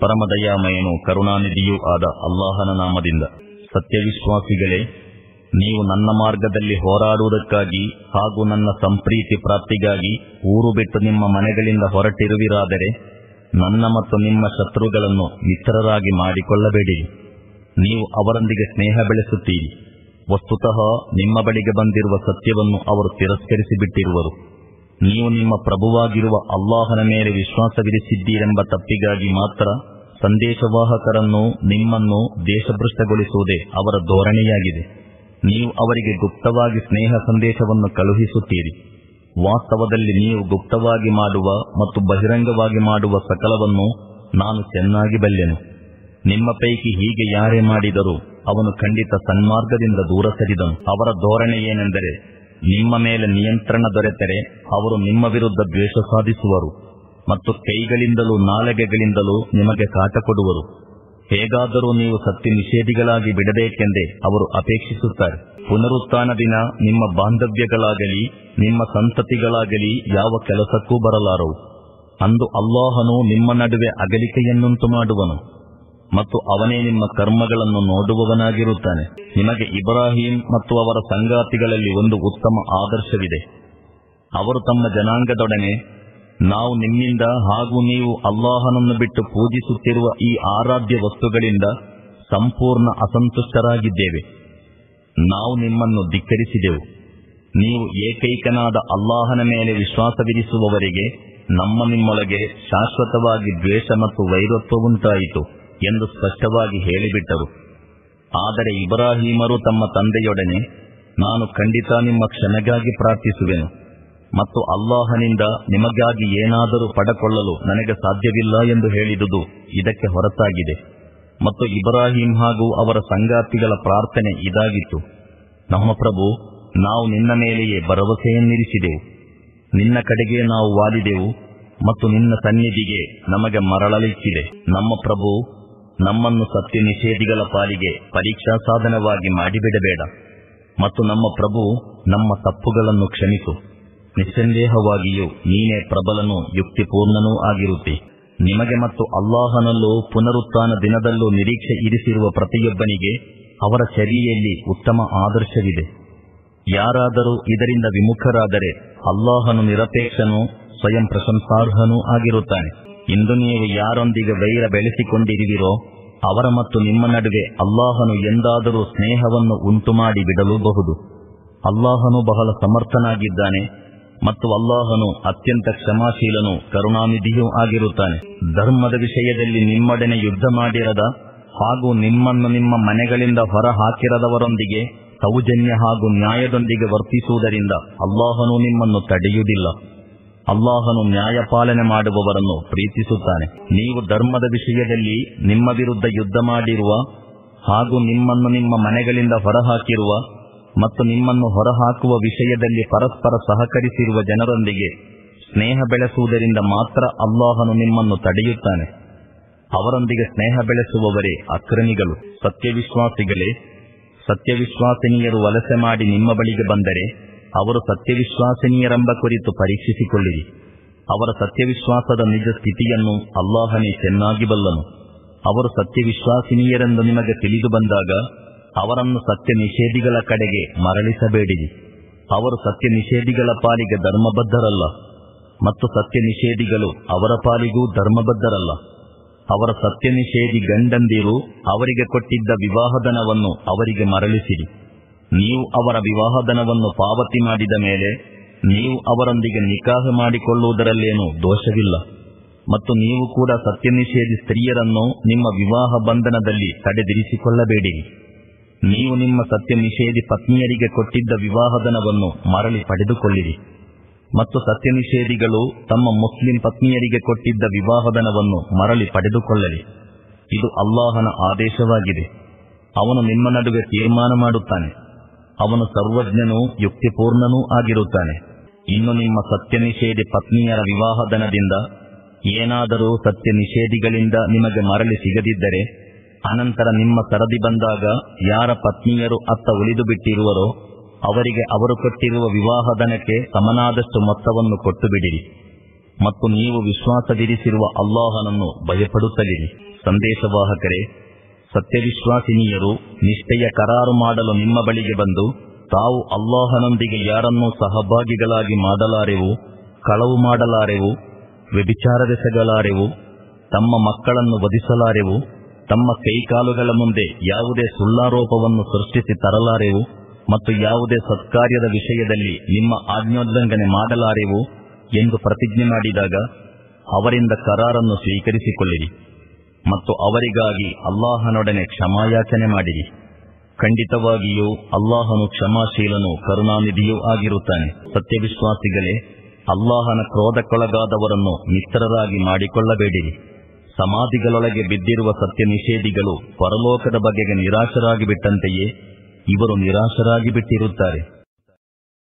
ಪರಮದಯಾಮಯನು ಕರುಣಾನಿಧಿಯೂ ಆದ ಅಲ್ಲಾಹನ ನಾಮದಿಂದ, ಸತ್ಯವಿಶ್ವಾಸಿಗಳೇ, ನೀವು ನನ್ನ ಮಾರ್ಗದಲ್ಲಿ ಹೋರಾಡುವುದಕ್ಕಾಗಿ ಹಾಗೂ ನನ್ನ ಸಂಪ್ರೀತಿ ಪ್ರಾಪ್ತಿಗಾಗಿ ಊರು ಬಿಟ್ಟು ನಿಮ್ಮ ಮನೆಗಳಿಂದ ಹೊರಟಿರುವಿರಾದರೆ, ನನ್ನ ಮತ್ತು ನಿಮ್ಮ ಶತ್ರುಗಳನ್ನು ಮಿತ್ರರಾಗಿ ಮಾಡಿಕೊಳ್ಳಬೇಡಿ. ನೀವು ಅವರೊಂದಿಗೆ ಸ್ನೇಹ ಬೆಳೆಸುತ್ತೀರಿ. ವಸ್ತುತಃ ನಿಮ್ಮ ಬಳಿಗೆ ಬಂದಿರುವ ಸತ್ಯವನ್ನು ಅವರು ತಿರಸ್ಕರಿಸಿ ಬಿಟ್ಟಿರುವರು ನೀವು ನಿಮ್ಮ ಪ್ರಭುವಾಗಿರುವ ಅಲ್ಲಾಹನ ಮೇಲೆ ವಿಶ್ವಾಸವಿರಿಸಿದ್ದೀರೆಂಬ ತಪ್ಪಿಗಾಗಿ ಮಾತ್ರ ಸಂದೇಶವಾಹಕರನ್ನು ನಿಮ್ಮನ್ನು ದೇಶಭ್ರಷ್ಟಗೊಳಿಸುವುದೇ ಅವರ ಧೋರಣೆಯಾಗಿದೆ. ನೀವು ಅವರಿಗೆ ಗುಪ್ತವಾಗಿ ಸ್ನೇಹ ಸಂದೇಶವನ್ನು ಕಳುಹಿಸುತ್ತೀರಿ. ವಾಸ್ತವದಲ್ಲಿ ನೀವು ಗುಪ್ತವಾಗಿ ಮಾಡುವ ಮತ್ತು ಬಹಿರಂಗವಾಗಿ ಮಾಡುವ ಸಕಲವನ್ನು ನಾನು ಚೆನ್ನಾಗಿ ಬಲ್ಲೆನು. ನಿಮ್ಮ ಪೈಕಿ ಹೀಗೆ ಯಾರೇ ಮಾಡಿದರೂ ಅವನು ಖಂಡಿತ ಸನ್ಮಾರ್ಗದಿಂದ ದೂರ ಸರಿದನು. ಅವರ ಧೋರಣೆ ಏನೆಂದರೆ ನಿಮ್ಮ ಮೇಲೆ ನಿಯಂತ್ರಣ ದೊರೆತರೆ ಅವರು ನಿಮ್ಮ ವಿರುದ್ಧ ದ್ವೇಷ ಸಾಧಿಸುವರು ಮತ್ತು ಕೈಗಳಿಂದಲೂ ನಾಲಗೆಗಳಿಂದಲೂ ನಿಮಗೆ ಕಾಟ ಕೊಡುವರು. ಹೇಗಾದರೂ ನೀವು ಸತ್ಯ ನಿಷೇಧಿಗಳಾಗಿ ಬಿಡಬೇಕೆಂದೇ ಅವರು ಅಪೇಕ್ಷಿಸುತ್ತಾರೆ. ಪುನರುತ್ಥಾನ ದಿನ ನಿಮ್ಮ ಬಾಂಧವ್ಯಗಳಾಗಲಿ, ನಿಮ್ಮ ಸಂತತಿಗಳಾಗಲಿ ಯಾವ ಕೆಲಸಕ್ಕೂ ಬರಲಾರವು. ಅಂದು ಅಲ್ಲಾಹನು ನಿಮ್ಮ ನಡುವೆ ಅಗಲಿಕೆಯನ್ನುಂಟು ಮಾಡುವನು ಮತ್ತು ಅವನೇ ನಿಮ್ಮ ಕರ್ಮಗಳನ್ನು ನೋಡುವವನಾಗಿರುತ್ತಾನೆ. ನಿಮಗೆ ಇಬ್ರಾಹಿಂ ಮತ್ತು ಅವರ ಸಂಗಾತಿಗಳಲ್ಲಿ ಒಂದು ಉತ್ತಮ ಆದರ್ಶವಿದೆ. ಅವರು ತಮ್ಮ ಜನಾಂಗದೊಡನೆ, ನಾವು ನಿಮ್ಮಿಂದ ಹಾಗೂ ನೀವು ಅಲ್ಲಾಹನನ್ನು ಬಿಟ್ಟು ಪೂಜಿಸುತ್ತಿರುವ ಈ ಆರಾಧ್ಯ ವಸ್ತುಗಳಿಂದ ಸಂಪೂರ್ಣ ಅಸಂತುಷ್ಟರಾಗಿದ್ದೇವೆ. ನಾವು ನಿಮ್ಮನ್ನು ಧಿಕ್ಕರಿಸಿದೆವು. ನೀವು ಏಕೈಕನಾದ ಅಲ್ಲಾಹನ ಮೇಲೆ ವಿಶ್ವಾಸವಿರಿಸುವವರಿಗೆ ನಮ್ಮ ನಿಮ್ಮೊಳಗೆ ಶಾಶ್ವತವಾಗಿ ದ್ವೇಷ ಮತ್ತು ವೈರತ್ವವುಂಟಾಯಿತು ಎಂದು ಸ್ಪಷ್ಟವಾಗಿ ಹೇಳಿಬಿಟ್ಟರು. ಆದರೆ ಇಬ್ರಾಹಿಮರು ತಮ್ಮ ತಂದೆಯೊಡನೆ, ನಾನು ಖಂಡಿತ ನಿಮ್ಮ ಕ್ಷಣಗಾಗಿ ಪ್ರಾರ್ಥಿಸುವೆನು. ಮತ್ತು ಅಲ್ಲಾಹನಿಂದ ನಿಮಗಾಗಿ ಏನಾದರೂ ಪಡಕೊಳ್ಳಲು ನನಗೆ ಸಾಧ್ಯವಿಲ್ಲ ಎಂದು ಹೇಳಿದುದು ಇದಕ್ಕೆ ಹೊರತಾಗಿದೆ. ಮತ್ತು ಇಬ್ರಾಹಿಂ ಹಾಗೂ ಅವರ ಸಂಗಾತಿಗಳ ಪ್ರಾರ್ಥನೆ ಇದಾಗಿತ್ತು. ನಮ್ಮ ಪ್ರಭು, ನಾವು ನಿನ್ನ ಮೇಲೆಯೇ ಭರವಸೆಯನ್ನಿರಿಸಿದೆವು. ನಿನ್ನ ಕಡೆಗೆ ನಾವು ವಾಲಿದೆವು ಮತ್ತು ನಿನ್ನ ಸನ್ನಿಧಿಗೆ ನಮಗೆ ಮರಳಲಿಕ್ಕಿದೆ. ನಮ್ಮ ಪ್ರಭು ನಮ್ಮನ್ನು ಸತ್ಯ ನಿಷೇಧಿಗಳ ಪಾಲಿಗೆ ಪರೀಕ್ಷಾ ಸಾಧನವಾಗಿ ಮಾಡಿಬಿಡಬೇಡ. ಮತ್ತು ನಮ್ಮ ಪ್ರಭು ನಮ್ಮ ತಪ್ಪುಗಳನ್ನು ಕ್ಷಮಿಸು. ನಿಸ್ಸಂದೇಹವಾಗಿಯೂ ನೀನೇ ಪ್ರಬಲನೂ ಯುಕ್ತಿಪೂರ್ಣನೂ ಆಗಿರುತ್ತಿ. ನಿಮಗೆ ಮತ್ತು ಅಲ್ಲಾಹನಲ್ಲೂ ಪುನರುತ್ಥಾನ ದಿನದಲ್ಲೂ ನಿರೀಕ್ಷೆ ಇರಿಸಿರುವ ಪ್ರತಿಯೊಬ್ಬನಿಗೆ ಅವರ ಚರಿಯಲ್ಲಿ ಉತ್ತಮ ಆದರ್ಶವಿದೆ. ಯಾರಾದರೂ ಇದರಿಂದ ವಿಮುಖರಾದರೆ ಅಲ್ಲಾಹನು ನಿರಪೇಕ್ಷನೂ ಸ್ವಯಂ ಪ್ರಶಂಸಾರ್ಹನೂ ಆಗಿರುತ್ತಾನೆ. ಇಂದು ನೀವು ಯಾರೊಂದಿಗೆ ವೈರ ಬೆಳೆಸಿಕೊಂಡಿರುವಿರೋ, ಅವರ ಮತ್ತು ನಿಮ್ಮ ನಡುವೆ ಅಲ್ಲಾಹನು ಎಂದಾದರೂ ಸ್ನೇಹವನ್ನು ಉಂಟುಮಾಡಿ ಬಿಡಲೂಬಹುದು. ಅಲ್ಲಾಹನು ಬಹಳ ಸಮರ್ಥನಾಗಿದ್ದಾನೆ ಮತ್ತು ಅಲ್ಲಾಹನು ಅತ್ಯಂತ ಕ್ಷಮಾಶೀಲನು ಕರುಣಾನಿಧಿಯೂ ಆಗಿರುತ್ತಾನೆ. ಧರ್ಮದ ವಿಷಯದಲ್ಲಿ ನಿಮ್ಮೊಡನೆ ಯುದ್ಧ ಮಾಡಿರದ ಹಾಗೂ ನಿಮ್ಮನ್ನು ನಿಮ್ಮ ಮನೆಗಳಿಂದ ಹೊರ ಹಾಕಿರದವರೊಂದಿಗೆ ಸೌಜನ್ಯ ಹಾಗೂ ನ್ಯಾಯದೊಂದಿಗೆ ವರ್ತಿಸುವುದರಿಂದ ಅಲ್ಲಾಹನು ನಿಮ್ಮನ್ನು ತಡೆಯುವುದಿಲ್ಲ. ಅಲ್ಲಾಹನು ನ್ಯಾಯಪಾಲನೆ ಮಾಡುವವರನ್ನು ಪ್ರೀತಿಸುತ್ತಾನೆ. ನೀವು ಧರ್ಮದ ವಿಷಯದಲ್ಲಿ ನಿಮ್ಮ ವಿರುದ್ಧ ಯುದ್ಧ ಮಾಡಿರುವ ಹಾಗೂ ನಿಮ್ಮನ್ನು ನಿಮ್ಮ ಮನೆಗಳಿಂದ ಹೊರಹಾಕಿರುವ ಮತ್ತು ನಿಮ್ಮನ್ನು ಹೊರಹಾಕುವ ವಿಷಯದಲ್ಲಿ ಪರಸ್ಪರ ಸಹಕರಿಸಿರುವ ಜನರೊಂದಿಗೆ ಸ್ನೇಹ ಬೆಳೆಸುವುದರಿಂದ ಮಾತ್ರ ಅಲ್ಲಾಹನು ನಿಮ್ಮನ್ನು ತಡೆಯುತ್ತಾನೆ. ಅವರೊಂದಿಗೆ ಸ್ನೇಹ ಬೆಳೆಸುವವರೇ ಅಕ್ರಮಿಗಳು. ಸತ್ಯವಿಶ್ವಾಸಿಗಳೇ, ಸತ್ಯವಿಶ್ವಾಸಿನಿಯರು ವಲಸೆ ಮಾಡಿ ನಿಮ್ಮ ಬಳಿಗೆ ಬಂದರೆ ಅವರು ಸತ್ಯವಿಶ್ವಾಸನೀಯರೆಂಬ ಕುರಿತು ಪರೀಕ್ಷಿಸಿಕೊಳ್ಳಿರಿ. ಅವರ ಸತ್ಯವಿಶ್ವಾಸದ ನಿಜ ಸ್ಥಿತಿಯನ್ನು ಅಲ್ಲಾಹನೇ ಚೆನ್ನಾಗಿ ಬಲ್ಲನು. ಅವರು ಸತ್ಯವಿಶ್ವಾಸಿನಿಯರೆಂದು ನಿಮಗೆ ತಿಳಿದು ಬಂದಾಗ ಅವರನ್ನು ಸತ್ಯ ನಿಷೇಧಿಗಳ ಕಡೆಗೆ ಮರಳಿಸಬೇಡಿರಿ. ಅವರು ಸತ್ಯ ನಿಷೇಧಿಗಳ ಪಾಲಿಗೆ ಧರ್ಮಬದ್ಧರಲ್ಲ. ಮತ್ತು ಸತ್ಯ ನಿಷೇಧಿಗಳು ಅವರ ಪಾಲಿಗೂ ಧರ್ಮಬದ್ಧರಲ್ಲ. ಅವರ ಸತ್ಯ ನಿಷೇಧಿ ಗಂಡಂದಿರು ಅವರಿಗೆ ಕೊಟ್ಟಿದ್ದ ವಿವಾಹಧನವನ್ನು ಅವರಿಗೆ ಮರಳಿಸಿರಿ. ನೀವು ಅವರ ವಿವಾಹಧನವನ್ನು ಪಾವತಿ ಮಾಡಿದ ಮೇಲೆ ನೀವು ಅವರೊಂದಿಗೆ ನಿಕಾಹ ಮಾಡಿಕೊಳ್ಳುವುದರಲ್ಲೇನೂ ದೋಷವಿಲ್ಲ. ಮತ್ತು ನೀವು ಕೂಡ ಸತ್ಯ ನಿಷೇಧಿ ಸ್ತ್ರೀಯರನ್ನು ನಿಮ್ಮ ವಿವಾಹ ಬಂಧನದಲ್ಲಿ ತಡೆದಿರಿಸಿಕೊಳ್ಳಬೇಡಿ. ನೀವು ನಿಮ್ಮ ಸತ್ಯ ನಿಷೇಧಿ ಪತ್ನಿಯರಿಗೆ ಕೊಟ್ಟಿದ್ದ ವಿವಾಹಧನವನ್ನು ಮರಳಿ ಪಡೆದುಕೊಳ್ಳಿರಿ. ಮತ್ತು ಸತ್ಯ ನಿಷೇಧಿಗಳು ತಮ್ಮ ಮುಸ್ಲಿಂ ಪತ್ನಿಯರಿಗೆ ಕೊಟ್ಟಿದ್ದ ವಿವಾಹಧನವನ್ನು ಮರಳಿ ಪಡೆದುಕೊಳ್ಳಲಿ. ಇದು ಅಲ್ಲಾಹನ ಆದೇಶವಾಗಿದೆ. ಅವನು ನಿಮ್ಮ ನಡುವೆ ತೀರ್ಮಾನ ಮಾಡುತ್ತಾನೆ. ಅವನು ಸರ್ವಜ್ಞನೂ ಯುಕ್ತಿಪೂರ್ಣನೂ ಆಗಿರುತ್ತಾನೆ. ಇನ್ನು ನಿಮ್ಮ ಸತ್ಯ ನಿಷೇಧಿ ಪತ್ನಿಯರ ವಿವಾಹಧನದಿಂದ ಏನಾದರೂ ಸತ್ಯ ನಿಷೇಧಿಗಳಿಂದ ನಿಮಗೆ ಮರಳಿ ಸಿಗದಿದ್ದರೆ, ಅನಂತರ ನಿಮ್ಮ ಸರದಿ ಬಂದಾಗ ಯಾರ ಪತ್ನಿಯರು ಅತ್ತ ಉಳಿದು ಬಿಟ್ಟಿರುವರೋ, ಅವರಿಗೆ ಅವರು ಕೊಟ್ಟಿರುವ ವಿವಾಹಧನಕ್ಕೆ ಸಮನಾದಷ್ಟು ಮೊತ್ತವನ್ನು ಕೊಟ್ಟು ಬಿಡಿರಿ ಮತ್ತು ನೀವು ವಿಶ್ವಾಸವಿರಿಸಿರುವ ಅಲ್ಲಾಹನನ್ನು ಭಯಪಡುತ್ತಲಿರಿ. ಸಂದೇಶವಾಹಕರೇ ಸತ್ಯವಿಶ್ವಾಸಿನಿಯರು ನಿಷ್ಠೆಯ ಕರಾರು ಮಾಡಲು ನಿಮ್ಮ ಬಳಿಗೆ ಬಂದು ತಾವು ಅಲ್ಲಾಹನೊಂದಿಗೆ ಯಾರನ್ನೂ ಸಹಭಾಗಿಗಳಾಗಿ ಮಾಡಲಾರೆವು, ಕಳವು ಮಾಡಲಾರೆವು, ವ್ಯಭಿಚಾರವೆಸಗಲಾರೆವು, ತಮ್ಮ ಮಕ್ಕಳನ್ನು ವಧಿಸಲಾರೆವು, ತಮ್ಮ ಕೈಕಾಲುಗಳ ಮುಂದೆ ಯಾವುದೇ ಸುಳ್ಳಾರೋಪವನ್ನು ಸೃಷ್ಟಿಸಿ ತರಲಾರೆವು ಮತ್ತು ಯಾವುದೇ ಸತ್ಕಾರ್ಯದ ವಿಷಯದಲ್ಲಿ ನಿಮ್ಮ ಆಜ್ಞೋಲ್ಲಂಘನೆ ಮಾಡಲಾರೆವು ಎಂದು ಪ್ರತಿಜ್ಞೆ ಮಾಡಿದಾಗ ಅವರಿಂದ ಕರಾರನ್ನು ಸ್ವೀಕರಿಸಿಕೊಳ್ಳಿರಿ. ಮತ್ತು ಅವರಿಗಾಗಿ ಅಲ್ಲಾಹನೊಡನೆ ಕ್ಷಮಾಯಾಚನೆ ಮಾಡಿರಿ. ಖಂಡಿತವಾಗಿಯೂ ಅಲ್ಲಾಹನು ಕ್ಷಮಾಶೀಲನು ಕರುಣಾನಿಧಿಯೂ ಆಗಿರುತ್ತಾನೆ. ಸತ್ಯವಿಶ್ವಾಸಿಗಳೇ, ಅಲ್ಲಾಹನ ಕ್ರೋಧಕ್ಕೊಳಗಾದವರನ್ನು ಮಿತ್ರರಾಗಿ ಮಾಡಿಕೊಳ್ಳಬೇಡಿರಿ. ಸಮಾಧಿಗಳೊಳಗೆ ಬಿದ್ದಿರುವ ಸತ್ಯ ನಿಷೇಧಿಗಳು ಪರಲೋಕದ ಬಗೆಗೆ ನಿರಾಶರಾಗಿಬಿಟ್ಟಂತೆಯೇ ಇವರು ನಿರಾಶರಾಗಿ ಬಿಟ್ಟಿರುತ್ತಾರೆ